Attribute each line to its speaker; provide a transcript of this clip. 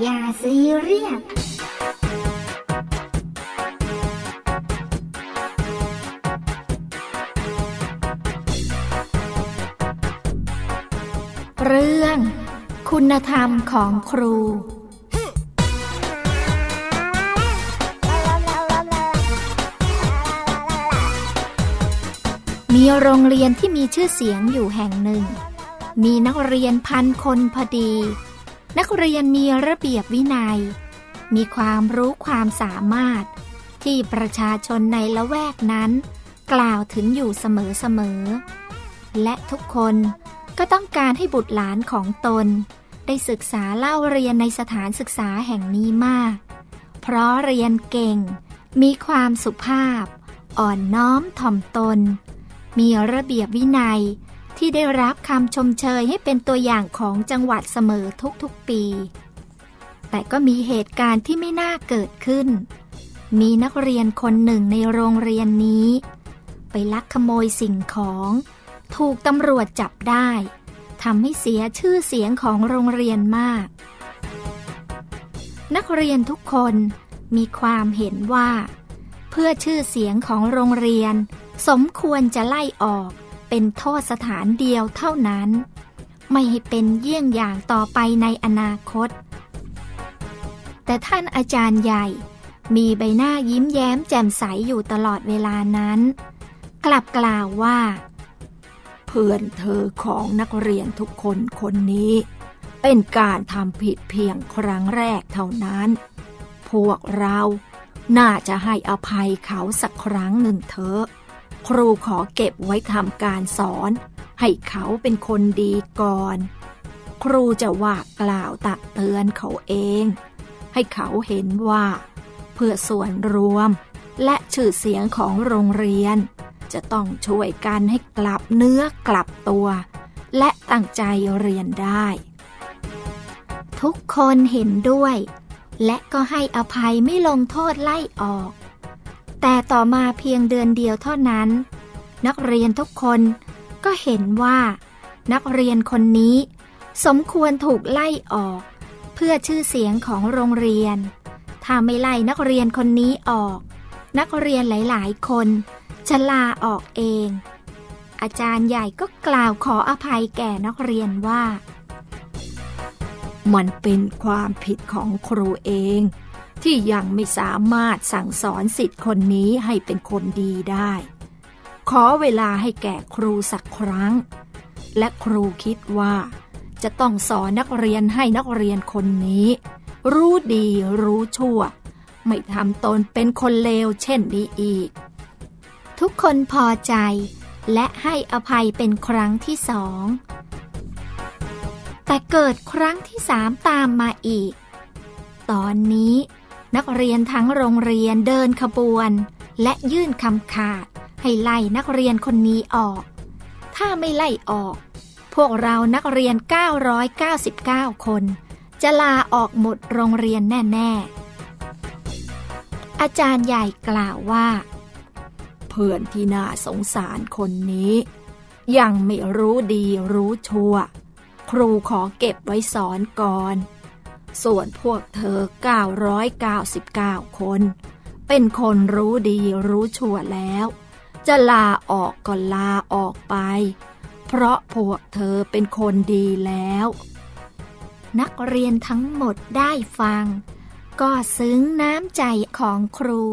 Speaker 1: อย่าซีเรียสเรื่อง คุณธรรมของครู มีโรงเรียนที่มีชื่อเสียงอยู่แห่งหนึ่ง มีนักเรียนพันคนพอดี นักเรียนมีระเบียบวินัย มีความรู้ความสามารถ ที่ประชาชนในละแวกนั้น กล่าวถึงอยู่เสมอๆ และทุกคนก็ต้องการให้บุตรหลานของตน ได้ศึกษาเล่าเรียนในสถานศึกษาแห่งนี้มาก เพราะเรียนเก่ง มีความสุภาพ อ่อนน้อมถ่อมตน มีระเบียบวินัย ที่ได้รับคำชมเชยให้เป็นตัวอย่างของจังหวัดเสมอทุกๆปี แต่ก็มีเหตุการณ์ที่ไม่น่าเกิดขึ้น มีนักเรียนคนหนึ่งในโรงเรียนนี้ ไปลักขโมยสิ่งของ ถูกตำรวจจับได้ทำให้เสียชื่อเสียงของโรงเรียนมาก นักเรียนทุกคนมีความเห็นว่า เพื่อชื่อเสียงของโรงเรียน สมควรจะไล่ออก เป็นโทษสถานเดียวเท่านั้น ไม่ให้เป็นเยี่ยงอย่างต่อไปในอนาคต แต่ท่านอาจารย์ใหญ่ มีใบหน้ายิ้มแย้มแจ่มใสอยู่ตลอดเวลานั้น กลับกล่าวว่า
Speaker 2: เพื่อนเธอของนักเรียนทุกคนคนนี้ เป็นการทำผิดเพียงครั้งแรกเท่านั้น พวกเราน่าจะให้อภัยเขาสักครั้งหนึ่งเถอะ ครูขอเก็บไว้ทำการสอน ให้เขาเป็นคนดีก่อน ครูจะว่ากล่าวตักเตือนเขาเอง ให้เขาเห็นว่า เพื่อส่วนรวม และชื่อเสียงของโรงเรียน จะต้องช่วยกันให้กลับเนื้อกลับตัว และตั้งใจเรียนได้
Speaker 1: ทุกคนเห็นด้วย และก็ให้อภัยไม่ลงโทษไล่ออก แต่ต่อมาเพียงเดือนเดียวเท่านั้น นักเรียนทุกคนก็เห็นว่า นักเรียนคนนี้ สมควรถูกไล่ออก เพื่อชื่อเสียงของโรงเรียน ถ้าไม่ไล่นักเรียนคนนี้ออก นักเรียนหลาย ๆ คนจะลาออกเอง อาจารย์ใหญ่ก็กล่าวขออภัยแก่นักเรียนว่า
Speaker 2: มันเป็นความผิดของครูเอง ที่ยังไม่สามารถสั่งสอนสิทธิ์คนนี้ให้เป็นคนดีได้ ขอเวลาให้แก่ครูสักครั้ง และครูคิดว่า จะต้องสอนนักเรียนให้นักเรียนคนนี้ รู้ดีรู้ชั่ว ไม่ทำตนเป็นคนเลวเช่นนี้อีก
Speaker 1: ทุกคนพอใจ และให้อภัยเป็นครั้งที่สอง แต่เกิดครั้งที่สามตามมาอีกตอนนี้ นักเรียนทั้งโรงเรียนเดินขบวน และยื่นคำขาด ให้ไล่นักเรียนคนนี้ออก ถ้าไม่ไล่ออก พวกเรานักเรียน 999 คน จะลาออกหมดโรงเรียนแน่ๆ อาจารย์ใหญ่กล่าวว่า
Speaker 2: เพื่อนที่น่าสงสารคนนี้ ยังไม่รู้ดีรู้ชั่ว ครูขอเก็บไว้สอนก่อน ส่วนพวกเธอ 999 คน เป็นคนรู้ดีรู้ชั่วแล้ว จะลาออกก็ลาออกไป เพราะพวกเธอเป็นคนดีแล้ว
Speaker 1: นักเรียนทั้งหมดได้ฟัง ก็ซึ้งน้ำใจของครู